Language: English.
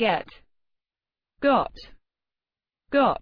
get, got, got.